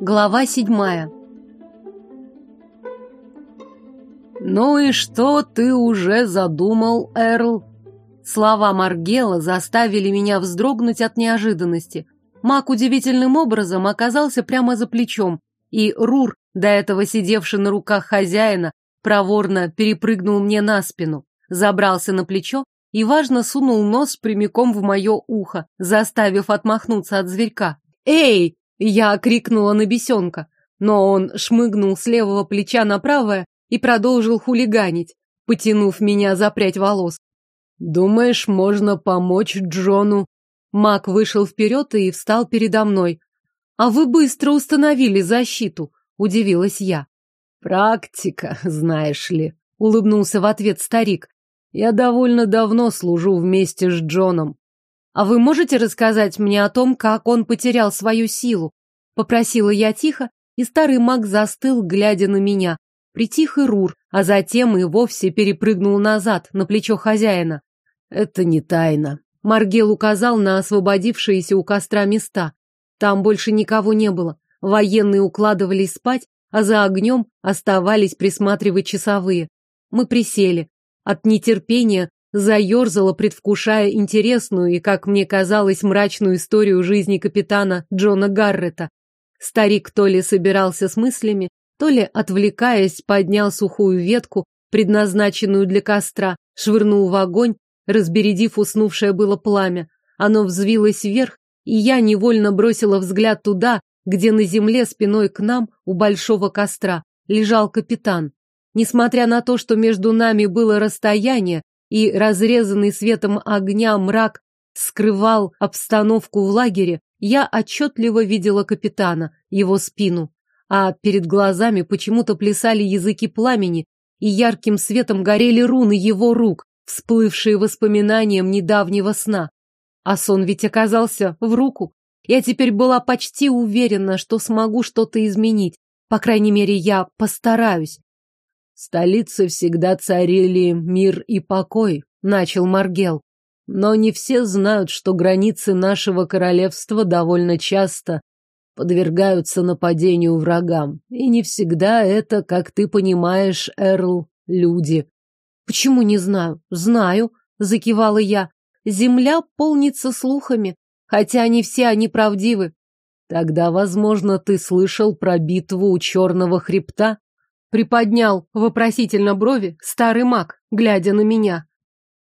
Глава седьмая «Ну и что ты уже задумал, Эрл?» Слова Маргела заставили меня вздрогнуть от неожиданности. Маг удивительным образом оказался прямо за плечом, и Рур, до этого сидевший на руках хозяина, проворно перепрыгнул мне на спину, забрался на плечо и, важно, сунул нос прямиком в мое ухо, заставив отмахнуться от зверька. «Эй!» — я крикнула на бесенка, но он шмыгнул с левого плеча на правое и продолжил хулиганить, потянув меня за прядь волос. «Думаешь, можно помочь Джону?» Мак вышел вперед и встал передо мной. «А вы быстро установили защиту», — удивилась я. «Практика, знаешь ли», — улыбнулся в ответ старик. «Я довольно давно служу вместе с Джоном». «А вы можете рассказать мне о том, как он потерял свою силу?» — попросила я тихо, и старый маг застыл, глядя на меня. Притих и Рур, а затем и вовсе перепрыгнул назад, на плечо хозяина. «Это не тайна», Маргел указал на освободившиеся у костра места. Там больше никого не было. Военные укладывались спать, а за огнем оставались присматривать часовые. Мы присели. От нетерпения заерзала, предвкушая интересную и, как мне казалось, мрачную историю жизни капитана Джона Гаррета. Старик то ли собирался с мыслями, то ли, отвлекаясь, поднял сухую ветку, предназначенную для костра, швырнул в огонь разбередив уснувшее было пламя. Оно взвилось вверх, и я невольно бросила взгляд туда, где на земле спиной к нам у большого костра лежал капитан. Несмотря на то, что между нами было расстояние, и разрезанный светом огня мрак скрывал обстановку в лагере, я отчетливо видела капитана, его спину, а перед глазами почему-то плясали языки пламени, и ярким светом горели руны его рук, всплывшие воспоминанием недавнего сна. А сон ведь оказался в руку. Я теперь была почти уверена, что смогу что-то изменить. По крайней мере, я постараюсь. В столице всегда царили мир и покой, начал Маргел. Но не все знают, что границы нашего королевства довольно часто подвергаются нападению врагам. И не всегда это, как ты понимаешь, Эрл, люди. Почему не знаю? Знаю, закивала я. Земля полнится слухами, хотя не все они правдивы. Тогда, возможно, ты слышал про битву у черного хребта? Приподнял вопросительно брови старый маг, глядя на меня.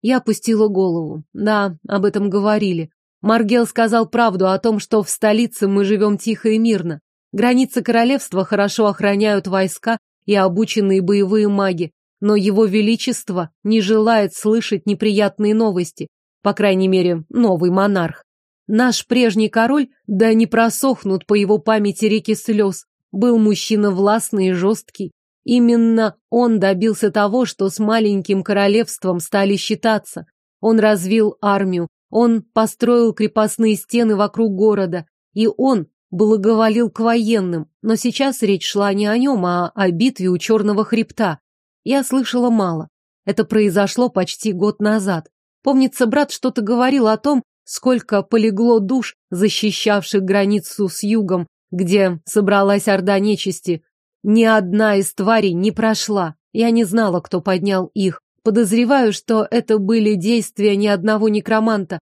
Я опустила голову. Да, об этом говорили. Маргел сказал правду о том, что в столице мы живем тихо и мирно. Границы королевства хорошо охраняют войска и обученные боевые маги но его величество не желает слышать неприятные новости, по крайней мере, новый монарх. Наш прежний король, да не просохнут по его памяти реки слез, был мужчина властный и жесткий. Именно он добился того, что с маленьким королевством стали считаться. Он развил армию, он построил крепостные стены вокруг города, и он благоволил к военным, но сейчас речь шла не о нем, а о битве у Черного хребта. Я слышала мало. Это произошло почти год назад. Помнится, брат что-то говорил о том, сколько полегло душ, защищавших границу с югом, где собралась орда нечисти. Ни одна из тварей не прошла. Я не знала, кто поднял их. Подозреваю, что это были действия ни одного некроманта.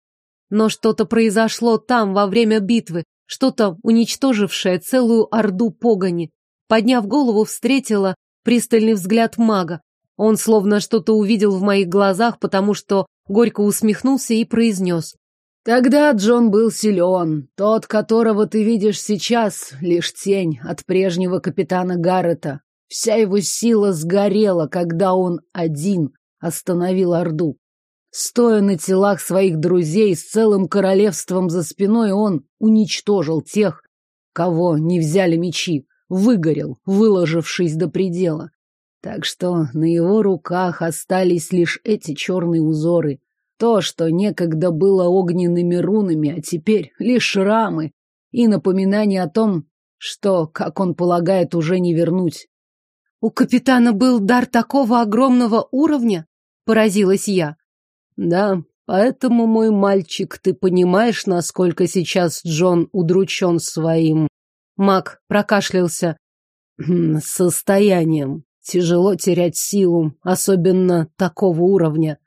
Но что-то произошло там во время битвы, что-то уничтожившее целую орду погони. Подняв голову, встретила пристальный взгляд мага. Он словно что-то увидел в моих глазах, потому что горько усмехнулся и произнес. Тогда Джон был силен. Тот, которого ты видишь сейчас, лишь тень от прежнего капитана Гаррета. Вся его сила сгорела, когда он один остановил Орду. Стоя на телах своих друзей с целым королевством за спиной, он уничтожил тех, кого не взяли мечи выгорел, выложившись до предела. Так что на его руках остались лишь эти черные узоры. То, что некогда было огненными рунами, а теперь лишь шрамы и напоминание о том, что, как он полагает, уже не вернуть. «У капитана был дар такого огромного уровня?» — поразилась я. «Да, поэтому, мой мальчик, ты понимаешь, насколько сейчас Джон удручен своим Мак прокашлялся. «Хм, состоянием. Тяжело терять силу, особенно такого уровня.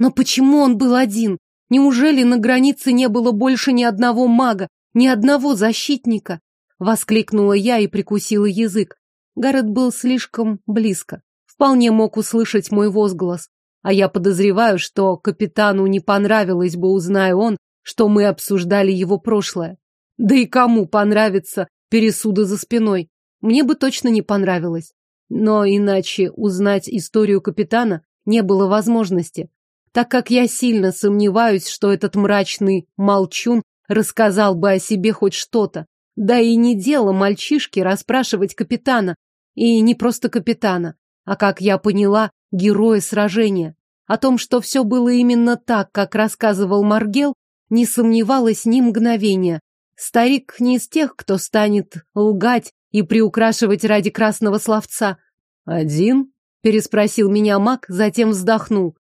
Но почему он был один? Неужели на границе не было больше ни одного мага, ни одного защитника? Воскликнула я и прикусила язык. Гаррет был слишком близко. Вполне мог услышать мой возглас. А я подозреваю, что капитану не понравилось бы, узная он, что мы обсуждали его прошлое. Да и кому понравится пересуды за спиной? Мне бы точно не понравилось. Но иначе узнать историю капитана не было возможности, так как я сильно сомневаюсь, что этот мрачный молчун рассказал бы о себе хоть что-то. Да и не дело мальчишки расспрашивать капитана, и не просто капитана, а, как я поняла, героя сражения. О том, что все было именно так, как рассказывал Маргел, не сомневалась ни мгновения. Старик не из тех, кто станет лгать и приукрашивать ради красного словца. «Один?» — переспросил меня маг, затем вздохнул.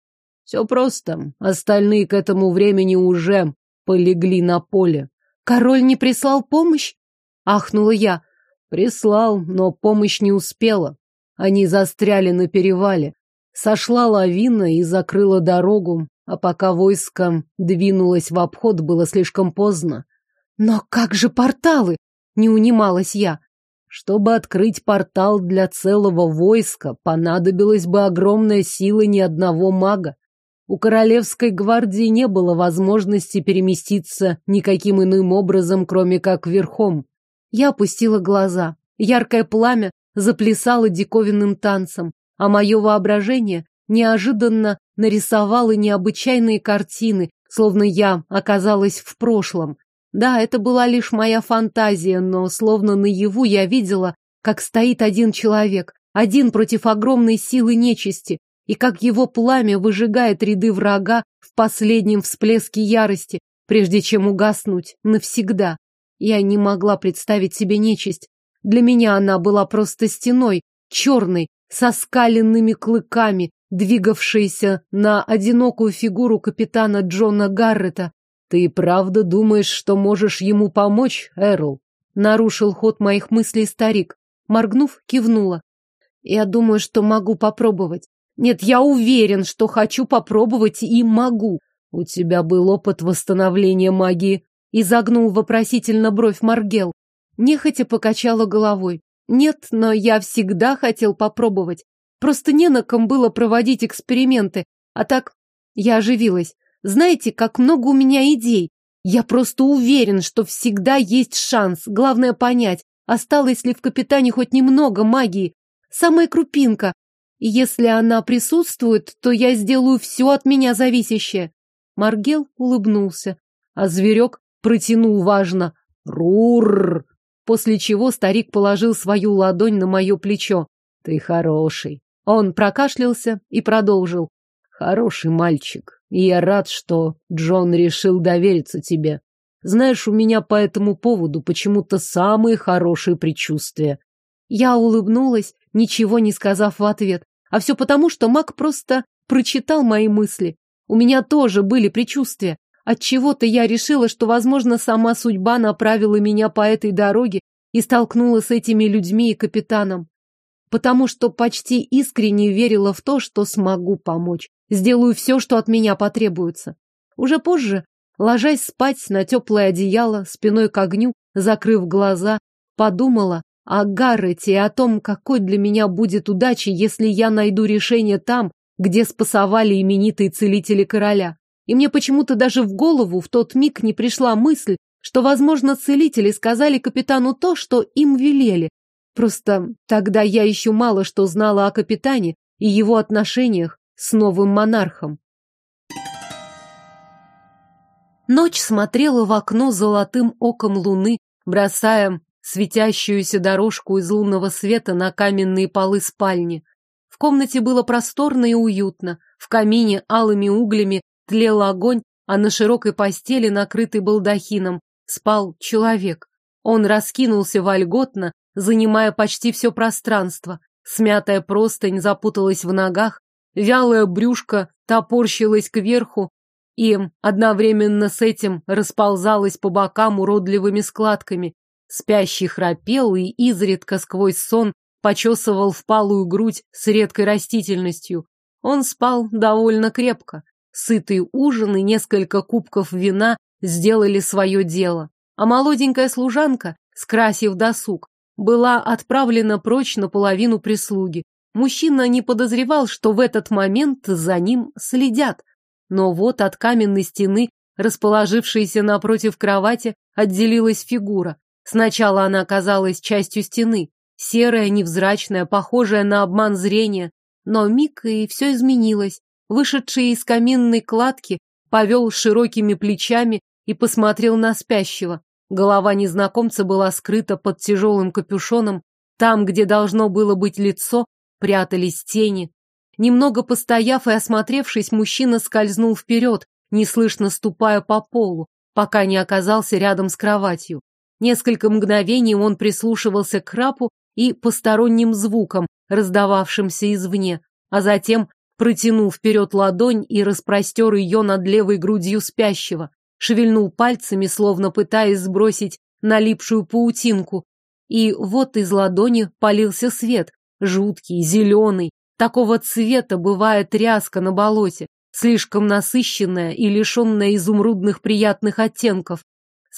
«Все просто. Остальные к этому времени уже полегли на поле». «Король не прислал помощь?» — ахнула я. «Прислал, но помощь не успела. Они застряли на перевале. Сошла лавина и закрыла дорогу, а пока войско двинулось в обход, было слишком поздно. «Но как же порталы?» — не унималась я. Чтобы открыть портал для целого войска, понадобилась бы огромная сила ни одного мага. У королевской гвардии не было возможности переместиться никаким иным образом, кроме как верхом. Я опустила глаза. Яркое пламя заплясало диковинным танцем, а мое воображение неожиданно нарисовало необычайные картины, словно я оказалась в прошлом. Да, это была лишь моя фантазия, но словно наяву я видела, как стоит один человек, один против огромной силы нечисти, и как его пламя выжигает ряды врага в последнем всплеске ярости, прежде чем угаснуть навсегда. Я не могла представить себе нечисть. Для меня она была просто стеной, черной, со скаленными клыками, двигавшейся на одинокую фигуру капитана Джона Гаррета, «Ты правда думаешь, что можешь ему помочь, Эрл?» Нарушил ход моих мыслей старик. Моргнув, кивнула. «Я думаю, что могу попробовать. Нет, я уверен, что хочу попробовать и могу». «У тебя был опыт восстановления магии», — изогнул вопросительно бровь Маргел. Нехотя покачала головой. «Нет, но я всегда хотел попробовать. Просто не на ком было проводить эксперименты. А так я оживилась. Знаете, как много у меня идей. Я просто уверен, что всегда есть шанс. Главное понять, осталось ли в капитане хоть немного магии. Самая крупинка. И если она присутствует, то я сделаю все от меня зависящее. Маргел улыбнулся, а зверек протянул важно «Рур!», после чего старик положил свою ладонь на мое плечо. «Ты хороший». Он прокашлялся и продолжил. «Хороший мальчик. И я рад, что Джон решил довериться тебе. Знаешь, у меня по этому поводу почему-то самые хорошие предчувствия. Я улыбнулась, ничего не сказав в ответ. А все потому, что Мак просто прочитал мои мысли. У меня тоже были предчувствия. Отчего-то я решила, что, возможно, сама судьба направила меня по этой дороге и столкнула с этими людьми и капитаном. Потому что почти искренне верила в то, что смогу помочь. Сделаю все, что от меня потребуется. Уже позже, ложась спать на теплое одеяло, спиной к огню, закрыв глаза, подумала о Гаррете и о том, какой для меня будет удачей, если я найду решение там, где спасовали именитые целители короля. И мне почему-то даже в голову в тот миг не пришла мысль, что, возможно, целители сказали капитану то, что им велели. Просто тогда я еще мало что знала о капитане и его отношениях с новым монархом. Ночь смотрела в окно золотым оком луны, бросая светящуюся дорожку из лунного света на каменные полы спальни. В комнате было просторно и уютно. В камине алыми углями тлел огонь, а на широкой постели, накрытой балдахином, спал человек. Он раскинулся вольготно, занимая почти все пространство. Смятая простынь запуталась в ногах, Вялое брюшко топорщилось кверху и одновременно с этим расползалось по бокам уродливыми складками. Спящий храпел и изредка сквозь сон почесывал впалую грудь с редкой растительностью. Он спал довольно крепко. Сытый ужин и несколько кубков вина сделали свое дело. А молоденькая служанка, скрасив досуг, была отправлена прочь наполовину прислуги. Мужчина не подозревал, что в этот момент за ним следят. Но вот от каменной стены, расположившейся напротив кровати, отделилась фигура. Сначала она казалась частью стены, серая, невзрачная, похожая на обман зрения. Но миг и все изменилось. Вышедший из каминной кладки повел широкими плечами и посмотрел на спящего. Голова незнакомца была скрыта под тяжелым капюшоном. Там, где должно было быть лицо, прятались тени. Немного постояв и осмотревшись, мужчина скользнул вперед, неслышно ступая по полу, пока не оказался рядом с кроватью. Несколько мгновений он прислушивался к храпу и посторонним звукам, раздававшимся извне, а затем протянул вперед ладонь и распростер ее над левой грудью спящего, шевельнул пальцами, словно пытаясь сбросить налипшую паутинку, и вот из ладони полился свет, жуткий, зеленый. Такого цвета бывает ряска на болоте, слишком насыщенная и лишенная изумрудных приятных оттенков.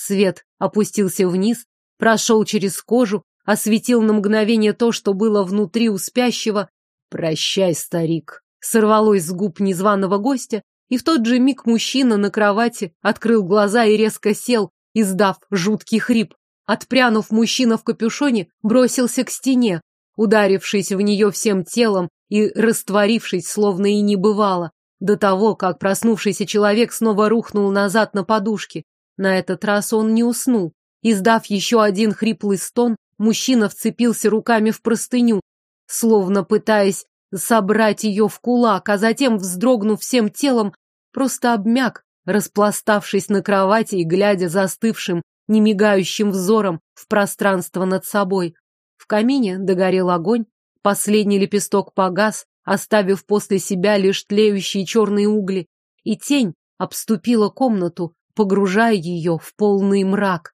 Свет опустился вниз, прошел через кожу, осветил на мгновение то, что было внутри у спящего. «Прощай, старик!» Сорвалось с губ незваного гостя, и в тот же миг мужчина на кровати открыл глаза и резко сел, издав жуткий хрип. Отпрянув, мужчина в капюшоне бросился к стене, ударившись в нее всем телом и растворившись, словно и не бывало, до того, как проснувшийся человек снова рухнул назад на подушке. На этот раз он не уснул. Издав еще один хриплый стон, мужчина вцепился руками в простыню, словно пытаясь собрать ее в кулак, а затем, вздрогнув всем телом, просто обмяк, распластавшись на кровати и глядя застывшим, немигающим взором в пространство над собой. В камине догорел огонь, последний лепесток погас, оставив после себя лишь тлеющие черные угли, и тень обступила комнату, погружая ее в полный мрак.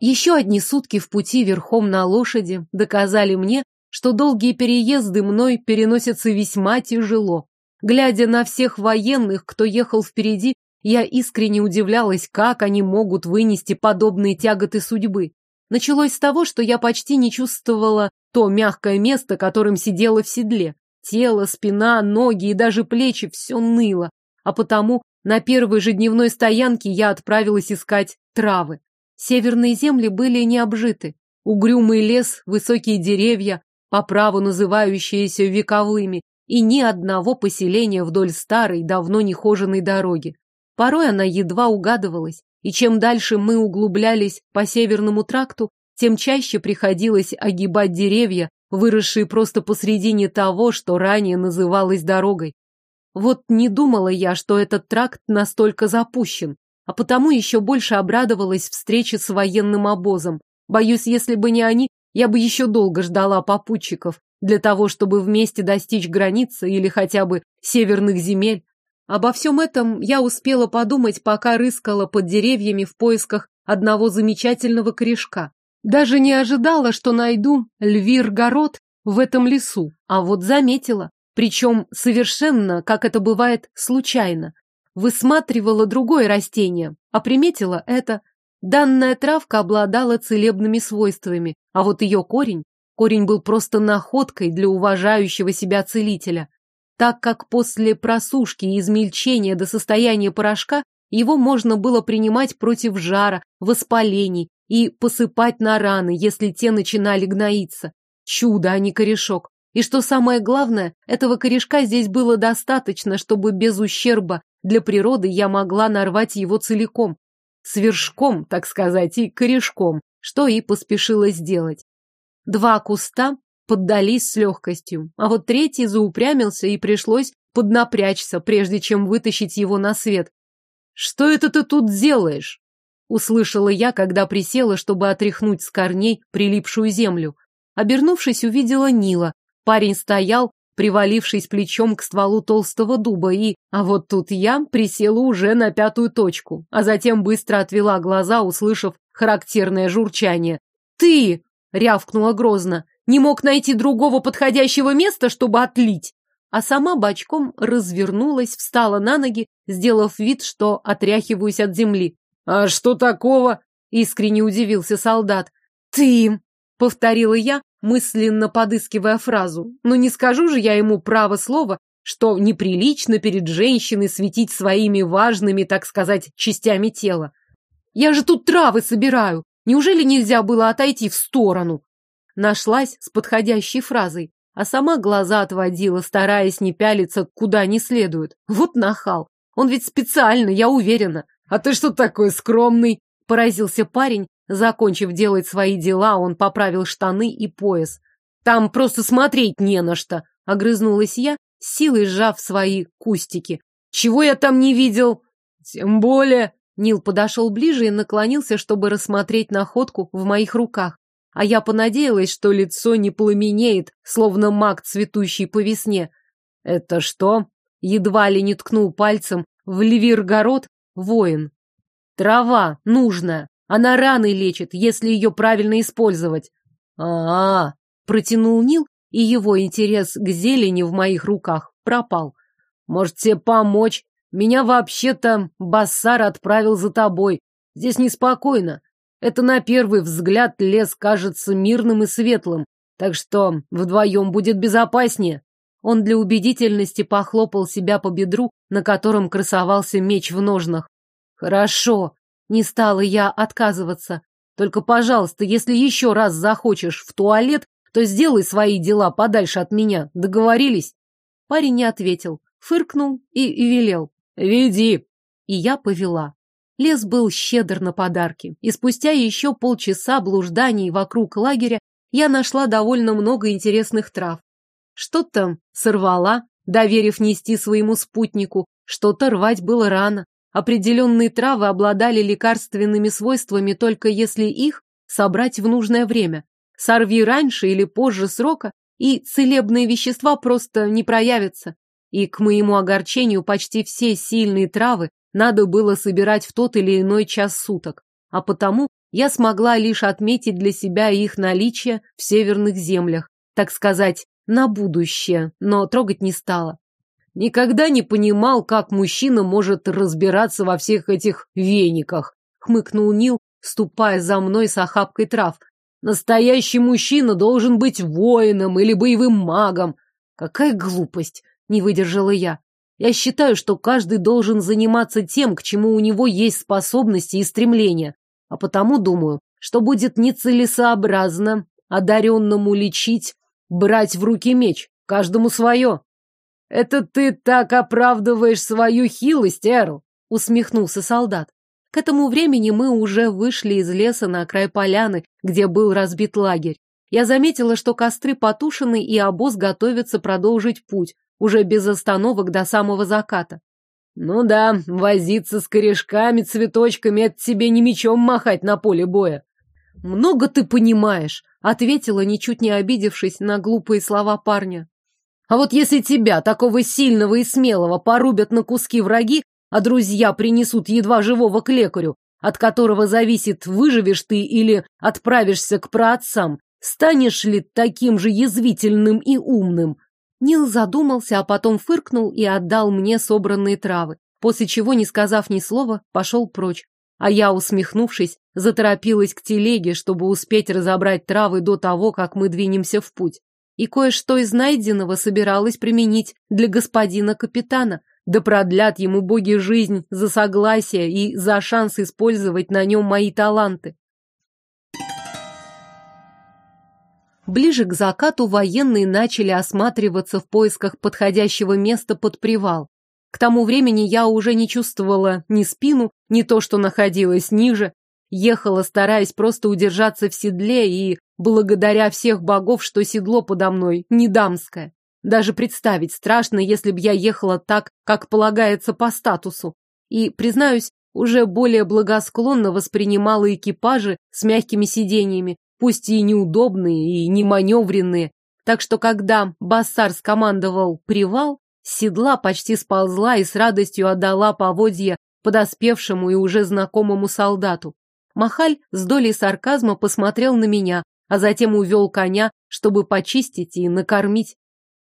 Еще одни сутки в пути верхом на лошади доказали мне, что долгие переезды мной переносятся весьма тяжело. Глядя на всех военных, кто ехал впереди, я искренне удивлялась, как они могут вынести подобные тяготы судьбы. Началось с того, что я почти не чувствовала то мягкое место, которым сидела в седле. Тело, спина, ноги и даже плечи все ныло, а потому на первой же дневной стоянке я отправилась искать травы. Северные земли были не обжиты. Угрюмый лес, высокие деревья, по праву называющиеся вековыми, и ни одного поселения вдоль старой, давно нехоженной дороги. Порой она едва угадывалась, и чем дальше мы углублялись по северному тракту, тем чаще приходилось огибать деревья, выросшие просто посредине того, что ранее называлось дорогой. Вот не думала я, что этот тракт настолько запущен, а потому еще больше обрадовалась встрече с военным обозом. Боюсь, если бы не они, я бы еще долго ждала попутчиков для того, чтобы вместе достичь границы или хотя бы северных земель. Обо всем этом я успела подумать, пока рыскала под деревьями в поисках одного замечательного корешка. Даже не ожидала, что найду львир-город в этом лесу, а вот заметила, причем совершенно, как это бывает, случайно. Высматривала другое растение, а приметила это. Данная травка обладала целебными свойствами, а вот ее корень, корень был просто находкой для уважающего себя целителя так как после просушки и измельчения до состояния порошка его можно было принимать против жара, воспалений и посыпать на раны, если те начинали гноиться. Чудо, а не корешок. И что самое главное, этого корешка здесь было достаточно, чтобы без ущерба для природы я могла нарвать его целиком. С вершком, так сказать, и корешком, что и поспешила сделать. Два куста поддались с легкостью, а вот третий заупрямился и пришлось поднапрячься, прежде чем вытащить его на свет. «Что это ты тут делаешь?» Услышала я, когда присела, чтобы отряхнуть с корней прилипшую землю. Обернувшись, увидела Нила. Парень стоял, привалившись плечом к стволу толстого дуба, и... А вот тут я присела уже на пятую точку, а затем быстро отвела глаза, услышав характерное журчание. «Ты!» — рявкнула грозно. «Не мог найти другого подходящего места, чтобы отлить!» А сама бочком развернулась, встала на ноги, сделав вид, что отряхиваюсь от земли. «А что такого?» — искренне удивился солдат. «Ты!» — повторила я, мысленно подыскивая фразу. «Но не скажу же я ему право слова, что неприлично перед женщиной светить своими важными, так сказать, частями тела. Я же тут травы собираю. Неужели нельзя было отойти в сторону? Нашлась с подходящей фразой, а сама глаза отводила, стараясь не пялиться куда не следует. Вот нахал. Он ведь специально, я уверена. А ты что такой скромный? Поразился парень. Закончив делать свои дела, он поправил штаны и пояс. Там просто смотреть не на что. Огрызнулась я, силой сжав свои кустики. Чего я там не видел? Тем более... Нил подошел ближе и наклонился, чтобы рассмотреть находку в моих руках. А я понадеялась, что лицо не пламенеет, словно маг, цветущий по весне. «Это что?» Едва ли не ткнул пальцем в ливиргород воин. «Трава нужная. Она раны лечит, если ее правильно использовать». «А-а-а!» протянул Нил, и его интерес к зелени в моих руках пропал. «Может, тебе помочь? Меня вообще-то Бассар отправил за тобой. Здесь неспокойно. Это на первый взгляд лес кажется мирным и светлым, так что вдвоем будет безопаснее. Он для убедительности похлопал себя по бедру, на котором красовался меч в ножнах. Хорошо, не стала я отказываться. Только, пожалуйста, если еще раз захочешь в туалет, то сделай свои дела подальше от меня. Договорились? Парень не ответил, фыркнул и, и велел. «Веди!» И я повела. Лес был щедр на подарки, и спустя еще полчаса блужданий вокруг лагеря я нашла довольно много интересных трав. Что-то сорвала, доверив нести своему спутнику, что-то рвать было рано. Определенные травы обладали лекарственными свойствами только если их собрать в нужное время. Сорви раньше или позже срока, и целебные вещества просто не проявятся. И, к моему огорчению, почти все сильные травы надо было собирать в тот или иной час суток. А потому я смогла лишь отметить для себя их наличие в северных землях, так сказать, на будущее, но трогать не стала. Никогда не понимал, как мужчина может разбираться во всех этих вениках, хмыкнул Нил, ступая за мной с охапкой трав. Настоящий мужчина должен быть воином или боевым магом. Какая глупость! не выдержала я. Я считаю, что каждый должен заниматься тем, к чему у него есть способности и стремления. А потому думаю, что будет нецелесообразно одаренному лечить, брать в руки меч, каждому свое. Это ты так оправдываешь свою хилость, Эрл, усмехнулся солдат. К этому времени мы уже вышли из леса на край поляны, где был разбит лагерь. Я заметила, что костры потушены, и обоз готовится продолжить путь, уже без остановок до самого заката. Ну да, возиться с корешками, цветочками — это тебе не мечом махать на поле боя. Много ты понимаешь, — ответила, ничуть не обидевшись на глупые слова парня. А вот если тебя, такого сильного и смелого, порубят на куски враги, а друзья принесут едва живого к лекарю, от которого зависит, выживешь ты или отправишься к праотцам, станешь ли таким же язвительным и умным? Нил задумался, а потом фыркнул и отдал мне собранные травы, после чего, не сказав ни слова, пошел прочь. А я, усмехнувшись, заторопилась к телеге, чтобы успеть разобрать травы до того, как мы двинемся в путь. И кое-что из найденного собиралась применить для господина капитана, да продлят ему боги жизнь за согласие и за шанс использовать на нем мои таланты. Ближе к закату военные начали осматриваться в поисках подходящего места под привал. К тому времени я уже не чувствовала ни спину, ни то, что находилось ниже. Ехала, стараясь просто удержаться в седле и благодаря всех богов, что седло подо мной не дамское. Даже представить страшно, если бы я ехала так, как полагается по статусу. И, признаюсь, уже более благосклонно воспринимала экипажи с мягкими сиденьями, пусть и неудобные, и не маневренные. Так что когда Бассар скомандовал «привал», седла почти сползла и с радостью отдала поводья подоспевшему и уже знакомому солдату. Махаль с долей сарказма посмотрел на меня, а затем увел коня, чтобы почистить и накормить.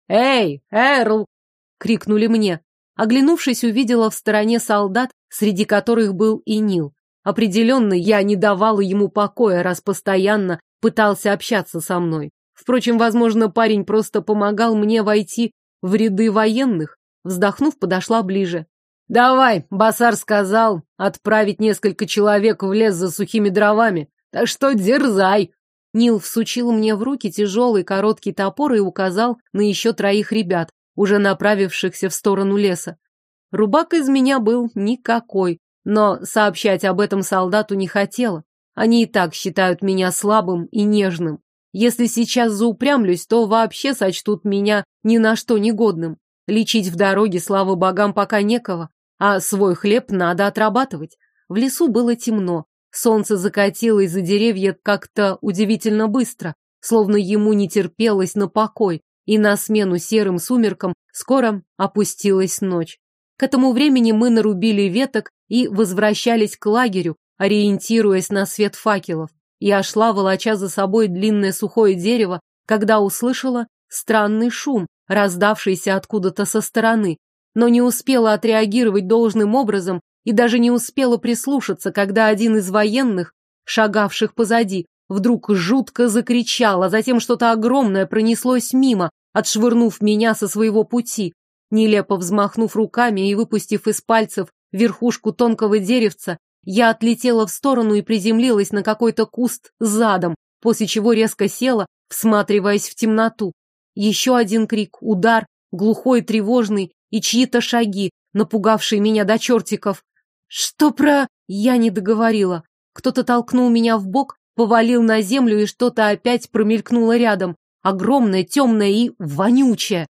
«Эй, Эрл!» — крикнули мне. Оглянувшись, увидела в стороне солдат, среди которых был и Нил. Определенно, я не давала ему покоя, раз постоянно пытался общаться со мной. Впрочем, возможно, парень просто помогал мне войти в ряды военных. Вздохнув, подошла ближе. «Давай, Басар сказал, отправить несколько человек в лес за сухими дровами, так что дерзай!» Нил всучил мне в руки тяжелый короткий топор и указал на еще троих ребят, уже направившихся в сторону леса. Рубак из меня был никакой, но сообщать об этом солдату не хотела. Они и так считают меня слабым и нежным. Если сейчас заупрямлюсь, то вообще сочтут меня ни на что негодным. Лечить в дороге, слава богам, пока некого, а свой хлеб надо отрабатывать. В лесу было темно, солнце закатилось за деревья как-то удивительно быстро, словно ему не терпелось на покой, и на смену серым сумеркам скоро опустилась ночь. К этому времени мы нарубили веток и возвращались к лагерю, ориентируясь на свет факелов. Я шла, волоча за собой длинное сухое дерево, когда услышала странный шум, раздавшийся откуда-то со стороны, но не успела отреагировать должным образом и даже не успела прислушаться, когда один из военных, шагавших позади, вдруг жутко закричал, а затем что-то огромное пронеслось мимо, отшвырнув меня со своего пути. Нелепо взмахнув руками и выпустив из пальцев верхушку тонкого деревца, я отлетела в сторону и приземлилась на какой-то куст задом, после чего резко села, всматриваясь в темноту. Еще один крик, удар, глухой тревожный, и чьи-то шаги, напугавшие меня до чертиков. Что про... Я не договорила. Кто-то толкнул меня в бок, повалил на землю, и что-то опять промелькнуло рядом. Огромное, темное и вонючее.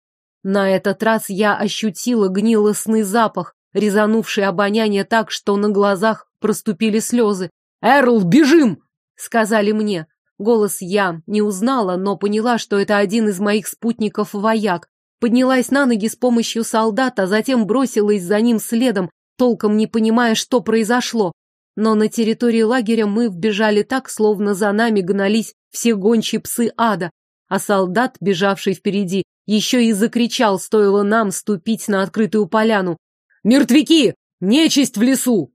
На этот раз я ощутила гнилостный запах, резанувший обоняние так, что на глазах проступили слезы. «Эрл, бежим!» — сказали мне. Голос я не узнала, но поняла, что это один из моих спутников-вояк, Поднялась на ноги с помощью солдата, затем бросилась за ним следом, толком не понимая, что произошло. Но на территории лагеря мы вбежали так, словно за нами гнались все гончие псы ада, а солдат, бежавший впереди, еще и закричал, стоило нам ступить на открытую поляну. «Мертвяки! Нечисть в лесу!»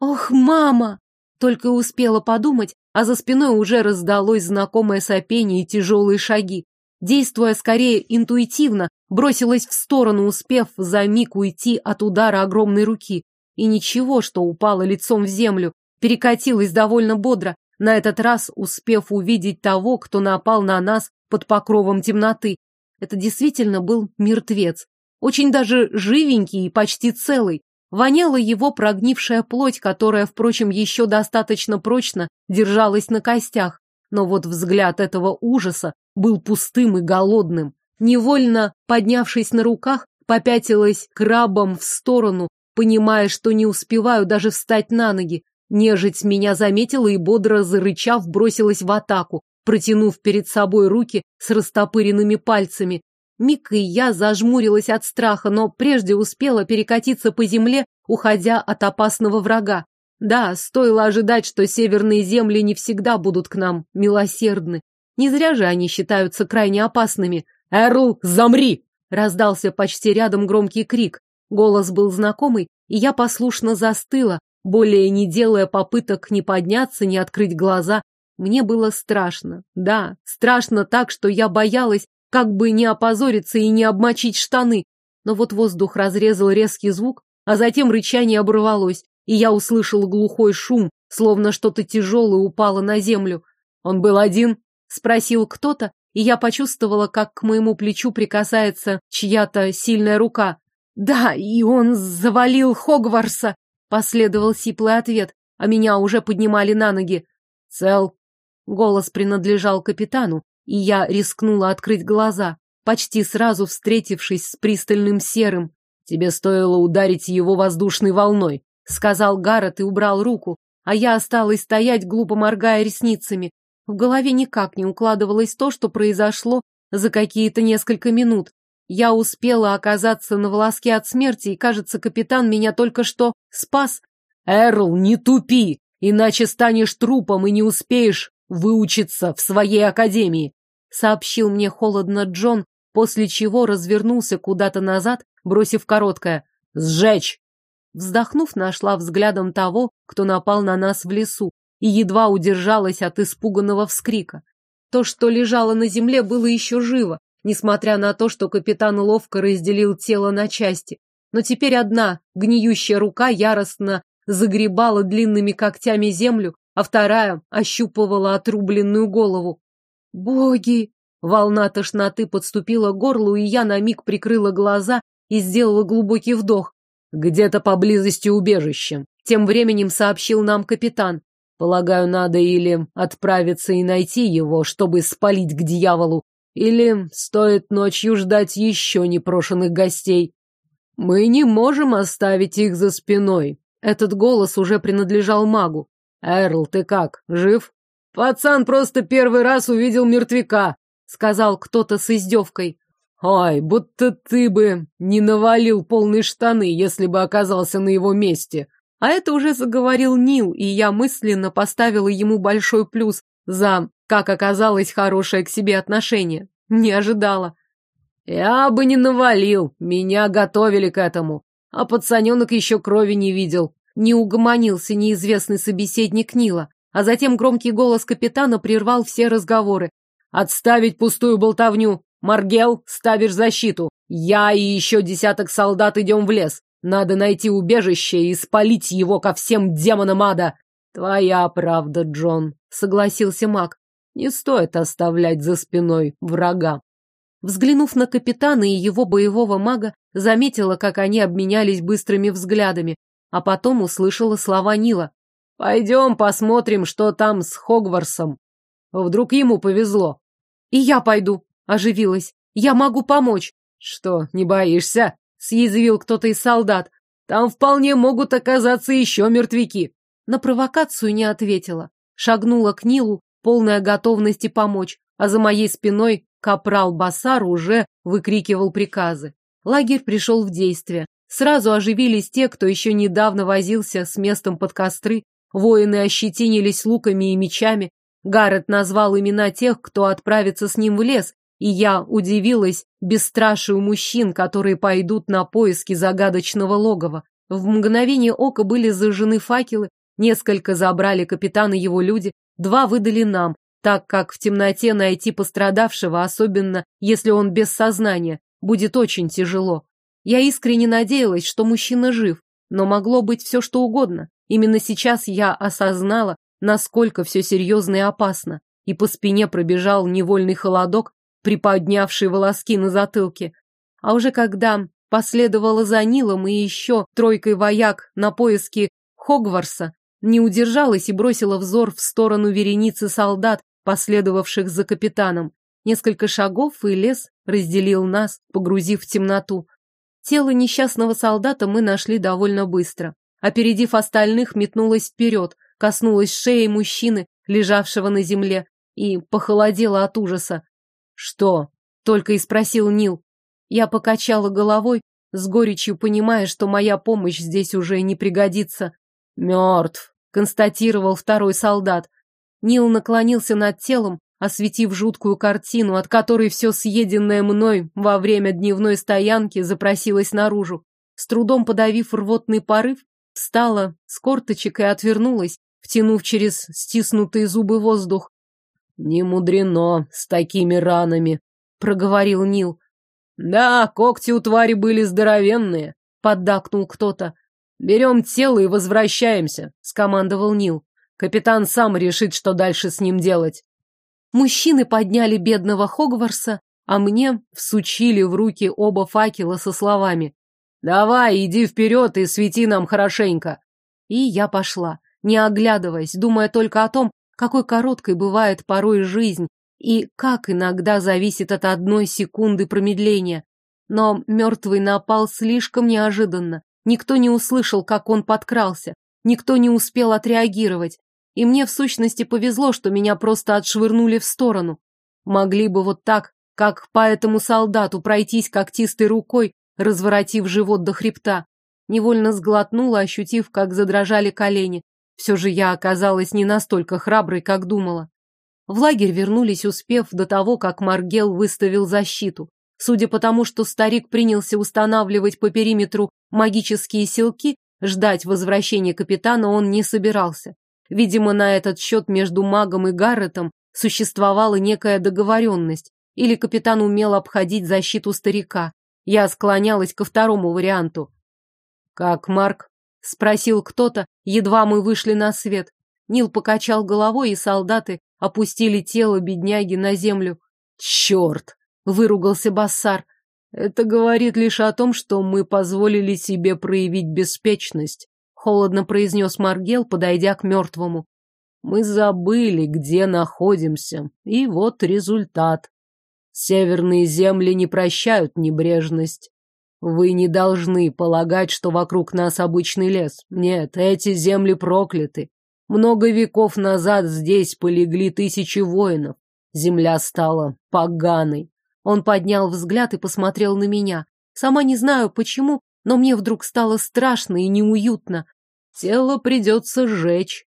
«Ох, мама!» Только успела подумать, а за спиной уже раздалось знакомое сопение и тяжелые шаги. Действуя скорее интуитивно, бросилась в сторону, успев за миг уйти от удара огромной руки. И ничего, что упала лицом в землю, перекатилась довольно бодро, на этот раз успев увидеть того, кто напал на нас под покровом темноты. Это действительно был мертвец. Очень даже живенький и почти целый. Воняла его прогнившая плоть, которая, впрочем, еще достаточно прочно держалась на костях. Но вот взгляд этого ужаса был пустым и голодным. Невольно, поднявшись на руках, попятилась крабом в сторону, понимая, что не успеваю даже встать на ноги. Нежить меня заметила и, бодро зарычав, бросилась в атаку, протянув перед собой руки с растопыренными пальцами. Мик и я зажмурилась от страха, но прежде успела перекатиться по земле, уходя от опасного врага. Да, стоило ожидать, что северные земли не всегда будут к нам милосердны. Не зря же они считаются крайне опасными. «Эрл, замри!» Раздался почти рядом громкий крик. Голос был знакомый, и я послушно застыла, более не делая попыток ни подняться, ни открыть глаза. Мне было страшно. Да, страшно так, что я боялась, как бы не опозориться и не обмочить штаны. Но вот воздух разрезал резкий звук, а затем рычание оборвалось и я услышал глухой шум, словно что-то тяжелое упало на землю. «Он был один?» — спросил кто-то, и я почувствовала, как к моему плечу прикасается чья-то сильная рука. «Да, и он завалил Хогварса!» — последовал сиплый ответ, а меня уже поднимали на ноги. «Цел!» — голос принадлежал капитану, и я рискнула открыть глаза, почти сразу встретившись с пристальным серым. «Тебе стоило ударить его воздушной волной», сказал Гаррет и убрал руку, а я осталась стоять, глупо моргая ресницами. В голове никак не укладывалось то, что произошло за какие-то несколько минут. Я успела оказаться на волоске от смерти, и, кажется, капитан меня только что спас. «Эрл, не тупи, иначе станешь трупом и не успеешь выучиться в своей академии», сообщил мне холодно Джон, после чего развернулся куда-то назад, бросив короткое «Сжечь!». Вздохнув, нашла взглядом того, кто напал на нас в лесу, и едва удержалась от испуганного вскрика. То, что лежало на земле, было еще живо, несмотря на то, что капитан ловко разделил тело на части. Но теперь одна гниющая рука яростно загребала длинными когтями землю, а вторая ощупывала отрубленную голову. «Боги!» Волна тошноты подступила к горлу, и я на миг прикрыла глаза и сделала глубокий вдох. «Где-то поблизости убежище», — тем временем сообщил нам капитан. «Полагаю, надо или отправиться и найти его, чтобы спалить к дьяволу, или стоит ночью ждать еще непрошенных гостей. Мы не можем оставить их за спиной». Этот голос уже принадлежал магу. «Эрл, ты как, жив?» «Пацан просто первый раз увидел мертвяка», — сказал кто-то с издевкой. «Ой, будто ты бы не навалил полные штаны, если бы оказался на его месте». А это уже заговорил Нил, и я мысленно поставила ему большой плюс за, как оказалось, хорошее к себе отношение. Не ожидала. «Я бы не навалил, меня готовили к этому, а пацаненок еще крови не видел». Не угомонился неизвестный собеседник Нила, а затем громкий голос капитана прервал все разговоры. Отставить пустую болтовню. Маргел, ставишь защиту. Я и еще десяток солдат идем в лес. Надо найти убежище и спалить его ко всем демонам ада. Твоя правда, Джон, согласился маг. Не стоит оставлять за спиной врага. Взглянув на капитана и его боевого мага, заметила, как они обменялись быстрыми взглядами, а потом услышала слова Нила. «Пойдем посмотрим, что там с Хогварсом. Вдруг ему повезло». «И я пойду», — оживилась. «Я могу помочь». «Что, не боишься?» — съязвил кто-то из солдат. «Там вполне могут оказаться еще мертвяки». На провокацию не ответила. Шагнула к Нилу, полная готовности помочь, а за моей спиной капрал Басар уже выкрикивал приказы. Лагерь пришел в действие. Сразу оживились те, кто еще недавно возился с местом под костры, воины ощетинились луками и мечами, Гаррет назвал имена тех, кто отправится с ним в лес, и я удивилась бесстрашию мужчин, которые пойдут на поиски загадочного логова. В мгновение ока были зажжены факелы, несколько забрали капитана его люди, два выдали нам, так как в темноте найти пострадавшего, особенно если он без сознания, будет очень тяжело. Я искренне надеялась, что мужчина жив, но могло быть все что угодно. Именно сейчас я осознала, насколько все серьезно и опасно, и по спине пробежал невольный холодок, приподнявший волоски на затылке. А уже когда последовала за Нилом и еще тройкой вояк на поиски Хогварса, не удержалась и бросила взор в сторону вереницы солдат, последовавших за капитаном. Несколько шагов, и лес разделил нас, погрузив в темноту. Тело несчастного солдата мы нашли довольно быстро. Опередив остальных, метнулась вперед, коснулась шеи мужчины, лежавшего на земле, и похолодела от ужаса. «Что?» — только и спросил Нил. Я покачала головой, с горечью понимая, что моя помощь здесь уже не пригодится. «Мертв», — констатировал второй солдат. Нил наклонился над телом, осветив жуткую картину, от которой все съеденное мной во время дневной стоянки запросилось наружу. С трудом подавив рвотный порыв, встала с корточек и отвернулась, втянув через стиснутые зубы воздух. «Не мудрено с такими ранами», — проговорил Нил. «Да, когти у твари были здоровенные», — поддакнул кто-то. «Берем тело и возвращаемся», — скомандовал Нил. «Капитан сам решит, что дальше с ним делать». Мужчины подняли бедного Хогварса, а мне всучили в руки оба факела со словами «Давай, иди вперед и свети нам хорошенько». И я пошла не оглядываясь, думая только о том, какой короткой бывает порой жизнь и как иногда зависит от одной секунды промедления. Но мертвый напал слишком неожиданно. Никто не услышал, как он подкрался. Никто не успел отреагировать. И мне в сущности повезло, что меня просто отшвырнули в сторону. Могли бы вот так как по этому солдату пройтись когтистой рукой, разворотив живот до хребта. Невольно сглотнула, ощутив, как задрожали колени. Все же я оказалась не настолько храброй, как думала. В лагерь вернулись, успев до того, как Маргел выставил защиту. Судя по тому, что старик принялся устанавливать по периметру магические селки, ждать возвращения капитана он не собирался. Видимо, на этот счет между магом и Гарретом существовала некая договоренность, или капитан умел обходить защиту старика. Я склонялась ко второму варианту. «Как, Марк?» — спросил кто-то, едва мы вышли на свет. Нил покачал головой, и солдаты опустили тело бедняги на землю. «Черт!» — выругался Бассар. «Это говорит лишь о том, что мы позволили себе проявить беспечность», — холодно произнес Маргел, подойдя к мертвому. «Мы забыли, где находимся, и вот результат. Северные земли не прощают небрежность. Вы не должны полагать, что вокруг нас обычный лес. Нет, эти земли прокляты. Много веков назад здесь полегли тысячи воинов. Земля стала поганой. Он поднял взгляд и посмотрел на меня. Сама не знаю почему, но мне вдруг стало страшно и неуютно. Тело придется сжечь.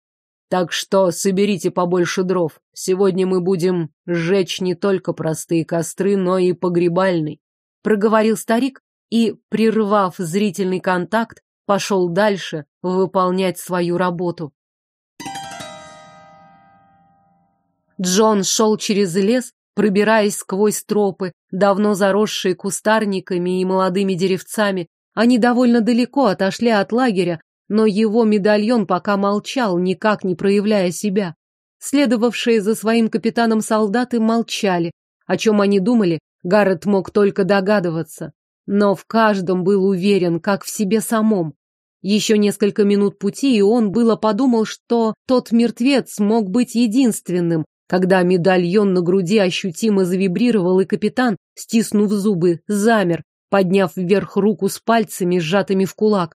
Так что соберите побольше дров. Сегодня мы будем сжечь не только простые костры, но и погребальный. Проговорил старик и, прервав зрительный контакт, пошел дальше выполнять свою работу. Джон шел через лес, пробираясь сквозь тропы, давно заросшие кустарниками и молодыми деревцами. Они довольно далеко отошли от лагеря, но его медальон пока молчал, никак не проявляя себя. Следовавшие за своим капитаном солдаты молчали. О чем они думали, Гаррет мог только догадываться. Но в каждом был уверен, как в себе самом. Еще несколько минут пути, и он было подумал, что тот мертвец мог быть единственным, когда медальон на груди ощутимо завибрировал, и капитан, стиснув зубы, замер, подняв вверх руку с пальцами, сжатыми в кулак.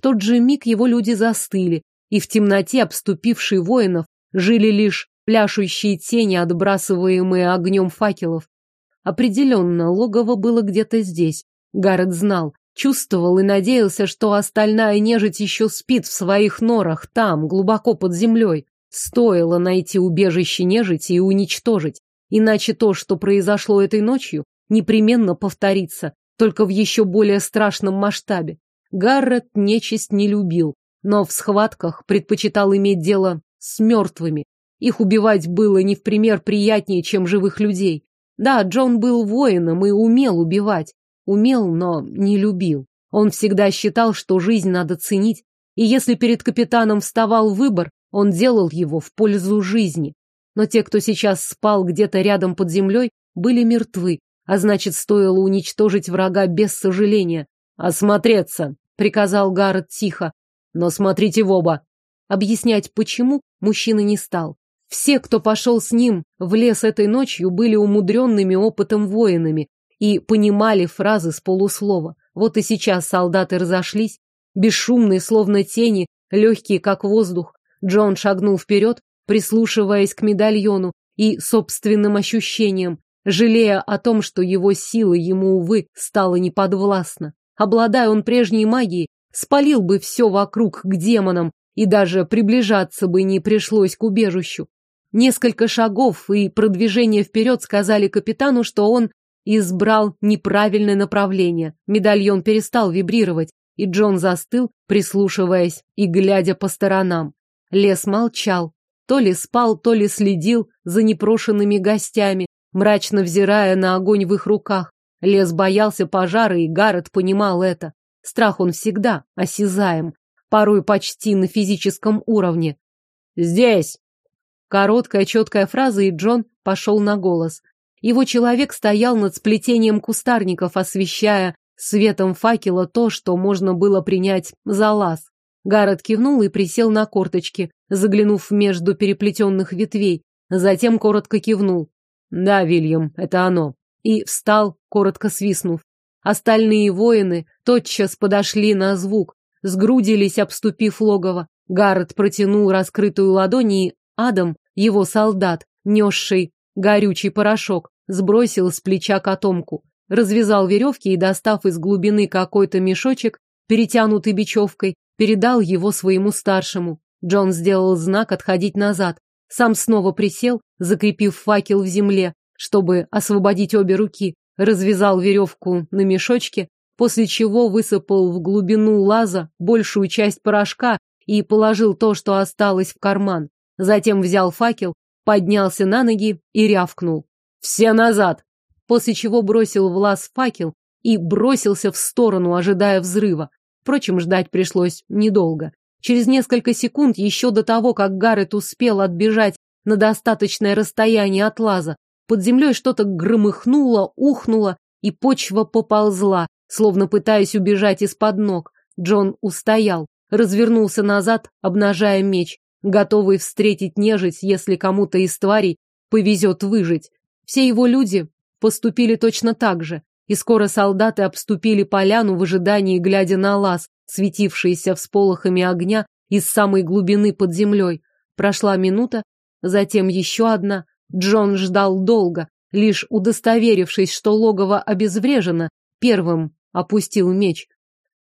Тот же миг его люди застыли, и в темноте, обступившей воинов, жили лишь пляшущие тени, отбрасываемые огнем факелов. Определенно, логово было где-то здесь. Гаррет знал, чувствовал и надеялся, что остальная нежить еще спит в своих норах, там, глубоко под землей. Стоило найти убежище нежити и уничтожить, иначе то, что произошло этой ночью, непременно повторится, только в еще более страшном масштабе. Гаррет нечисть не любил, но в схватках предпочитал иметь дело с мертвыми. Их убивать было не в пример приятнее, чем живых людей. Да, Джон был воином и умел убивать. Умел, но не любил. Он всегда считал, что жизнь надо ценить, и если перед капитаном вставал выбор, он делал его в пользу жизни. Но те, кто сейчас спал где-то рядом под землей, были мертвы, а значит, стоило уничтожить врага без сожаления. «Осмотреться!» Приказал Гаррет тихо. Но смотрите в оба. Объяснять почему мужчина не стал. Все, кто пошел с ним в лес этой ночью, были умудренными опытом воинами и понимали фразы с полуслова. Вот и сейчас солдаты разошлись, бесшумные, словно тени, легкие, как воздух. Джон шагнул вперед, прислушиваясь к медальону и собственным ощущениям, жалея о том, что его сила ему, увы, стала неподвластна. Обладая он прежней магией, спалил бы все вокруг к демонам, и даже приближаться бы не пришлось к убежищу. Несколько шагов и продвижение вперед сказали капитану, что он избрал неправильное направление. Медальон перестал вибрировать, и Джон застыл, прислушиваясь и глядя по сторонам. Лес молчал, то ли спал, то ли следил за непрошенными гостями, мрачно взирая на огонь в их руках. Лес боялся пожара, и Гаррет понимал это. Страх он всегда осязаем, порой почти на физическом уровне. «Здесь!» Короткая, четкая фраза, и Джон пошел на голос. Его человек стоял над сплетением кустарников, освещая светом факела то, что можно было принять за лаз. Гаррет кивнул и присел на корточки, заглянув между переплетенных ветвей. Затем коротко кивнул. «Да, Вильям, это оно и встал, коротко свистнув. Остальные воины тотчас подошли на звук, сгрудились, обступив логово. Гаррет протянул раскрытую ладонь, и Адам, его солдат, несший горючий порошок, сбросил с плеча котомку, развязал веревки и, достав из глубины какой-то мешочек, перетянутый бечевкой, передал его своему старшему. Джон сделал знак отходить назад. Сам снова присел, закрепив факел в земле, чтобы освободить обе руки, развязал веревку на мешочке, после чего высыпал в глубину лаза большую часть порошка и положил то, что осталось в карман. Затем взял факел, поднялся на ноги и рявкнул. «Все назад!» После чего бросил в лаз факел и бросился в сторону, ожидая взрыва. Впрочем, ждать пришлось недолго. Через несколько секунд, еще до того, как Гаррет успел отбежать на достаточное расстояние от лаза, под землей что-то громыхнуло, ухнуло, и почва поползла, словно пытаясь убежать из-под ног. Джон устоял, развернулся назад, обнажая меч, готовый встретить нежить, если кому-то из тварей повезет выжить. Все его люди поступили точно так же, и скоро солдаты обступили поляну в ожидании, глядя на лаз, светившийся всполохами огня из самой глубины под землей. Прошла минута, затем еще одна. Джон ждал долго, лишь удостоверившись, что логово обезврежено, первым опустил меч.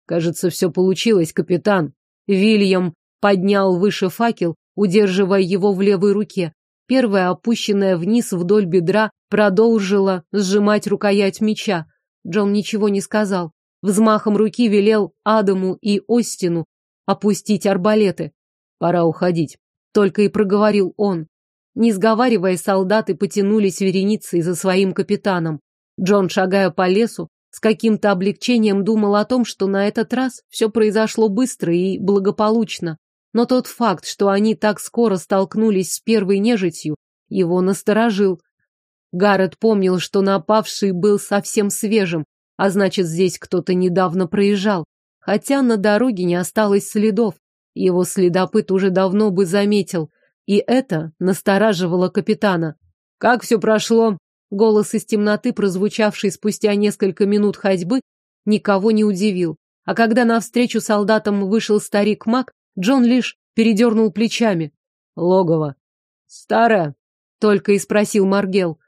Кажется, все получилось, капитан. Вильям поднял выше факел, удерживая его в левой руке. Первая, опущенная вниз вдоль бедра, продолжила сжимать рукоять меча. Джон ничего не сказал. Взмахом руки велел Адаму и Остину опустить арбалеты. Пора уходить. Только и проговорил он. Не сговаривая, солдаты потянулись вереницей за своим капитаном. Джон, шагая по лесу, с каким-то облегчением думал о том, что на этот раз все произошло быстро и благополучно. Но тот факт, что они так скоро столкнулись с первой нежитью, его насторожил. Гаррет помнил, что напавший был совсем свежим, а значит, здесь кто-то недавно проезжал. Хотя на дороге не осталось следов. Его следопыт уже давно бы заметил. И это настораживало капитана. «Как все прошло?» Голос из темноты, прозвучавший спустя несколько минут ходьбы, никого не удивил. А когда навстречу солдатам вышел старик Мак, Джон лишь передернул плечами. Логово. Старое? Только и спросил Маргел.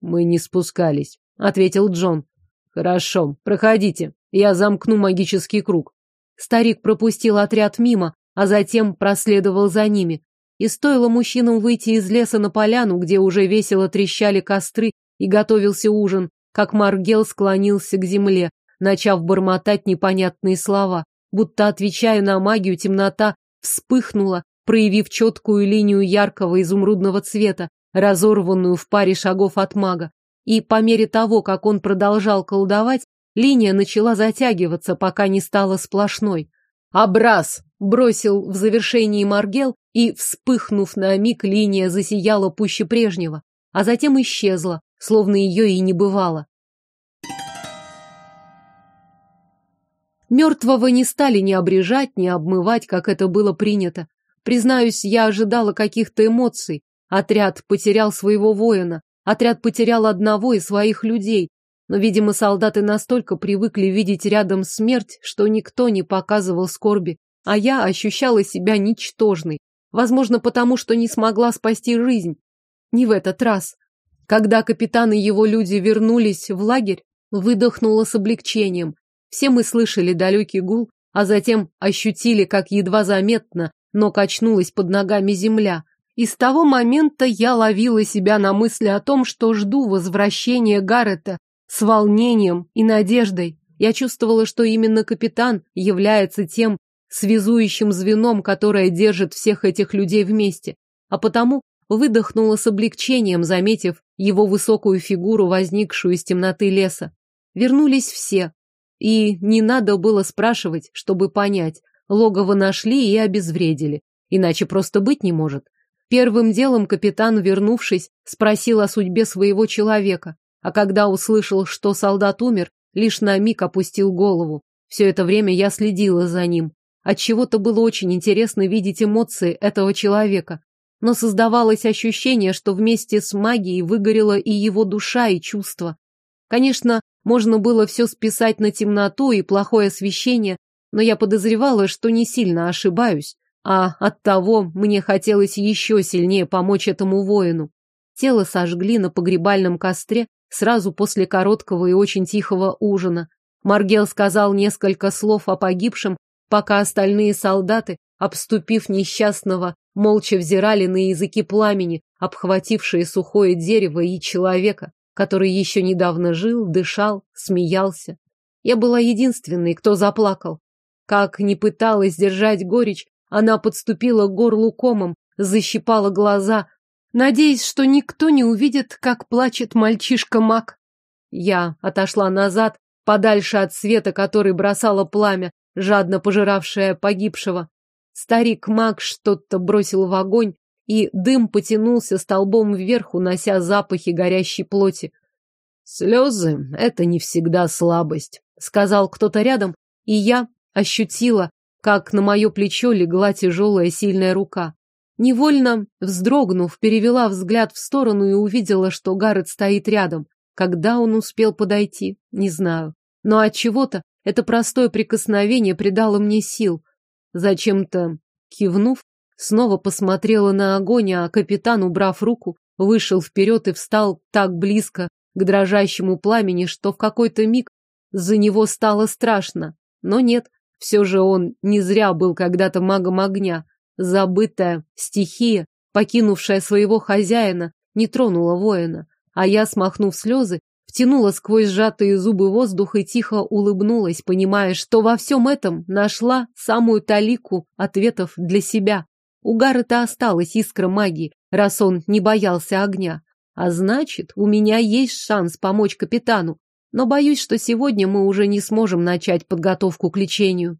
Мы не спускались, ответил Джон. Хорошо, проходите. Я замкну магический круг. Старик пропустил отряд мимо, а затем проследовал за ними. И стоило мужчинам выйти из леса на поляну, где уже весело трещали костры и готовился ужин, как Маргел склонился к земле, начав бормотать непонятные слова. Будто отвечая на магию, темнота вспыхнула, проявив четкую линию яркого изумрудного цвета, разорванную в паре шагов от мага. И по мере того, как он продолжал колдовать, линия начала затягиваться, пока не стала сплошной. «Образ!» — бросил в завершении Маргел, и, вспыхнув на миг, линия засияла пуще прежнего, а затем исчезла, словно ее и не бывало. Мертвого не стали ни обрежать, ни обмывать, как это было принято. Признаюсь, я ожидала каких-то эмоций. Отряд потерял своего воина, отряд потерял одного из своих людей. Но, видимо, солдаты настолько привыкли видеть рядом смерть, что никто не показывал скорби, а я ощущала себя ничтожной. Возможно, потому что не смогла спасти жизнь. Не в этот раз. Когда капитан и его люди вернулись в лагерь, выдохнула с облегчением. Все мы слышали далекий гул, а затем ощутили, как едва заметно, но качнулась под ногами земля. И с того момента я ловила себя на мысли о том, что жду возвращения Гаррета с волнением и надеждой. Я чувствовала, что именно капитан является тем связующим звеном, которое держит всех этих людей вместе. А потому выдохнула с облегчением, заметив его высокую фигуру, возникшую из темноты леса. Вернулись все, и не надо было спрашивать, чтобы понять. Логово нашли и обезвредили. Иначе просто быть не может. Первым делом капитан, вернувшись, спросил о судьбе своего человека. А когда услышал, что солдат умер, лишь на миг опустил голову. Все это время я следила за ним. Отчего-то было очень интересно видеть эмоции этого человека. Но создавалось ощущение, что вместе с магией выгорела и его душа, и чувства. Конечно, можно было все списать на темноту и плохое освещение, но я подозревала, что не сильно ошибаюсь, а оттого мне хотелось еще сильнее помочь этому воину. Тело сожгли на погребальном костре сразу после короткого и очень тихого ужина. Маргел сказал несколько слов о погибшем, пока остальные солдаты, обступив несчастного, молча взирали на языки пламени, обхватившие сухое дерево и человека, который еще недавно жил, дышал, смеялся. Я была единственной, кто заплакал. Как не пыталась держать горечь, она подступила к горлу комом, защипала глаза, надеясь, что никто не увидит, как плачет мальчишка-маг. Я отошла назад, подальше от света, который бросало пламя, жадно пожиравшее погибшего. Старик-маг что-то бросил в огонь, и дым потянулся столбом вверх, унося запахи горящей плоти. «Слезы — это не всегда слабость», — сказал кто-то рядом, и я ощутила, как на мое плечо легла тяжелая сильная рука. Невольно, вздрогнув, перевела взгляд в сторону и увидела, что Гаррет стоит рядом. Когда он успел подойти, не знаю. Но от чего-то это простое прикосновение придало мне сил. Зачем-то, кивнув, снова посмотрела на огонь, а капитан, убрав руку, вышел вперед и встал так близко к дрожащему пламени, что в какой-то миг за него стало страшно. Но нет, все же он не зря был когда-то магом огня. Забытая стихия, покинувшая своего хозяина, не тронула воина. А я, смахнув слезы, втянула сквозь сжатые зубы воздух и тихо улыбнулась, понимая, что во всем этом нашла самую талику ответов для себя. У Гаррета осталась искра магии, раз он не боялся огня. А значит, у меня есть шанс помочь капитану. Но боюсь, что сегодня мы уже не сможем начать подготовку к лечению.